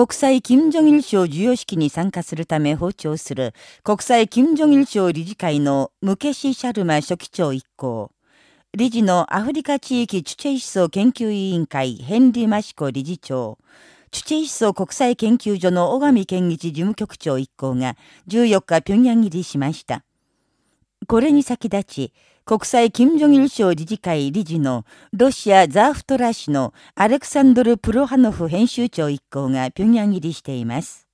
国際金正日賞授与式に参加するため訪朝する国際金正日賞理事会のムケシ・シャルマ書記長一行。理事のアフリカ地域チュチェイ思想研究委員会ヘンリー・マシコ理事長。チュチェイ思想国際研究所の小上健一事務局長一行が14日平壌入りしました。これに先立ち、国際金正日賞理事会理事のロシア・ザーフトラ氏のアレクサンドル・プロハノフ編集長一行が平壌入りしています。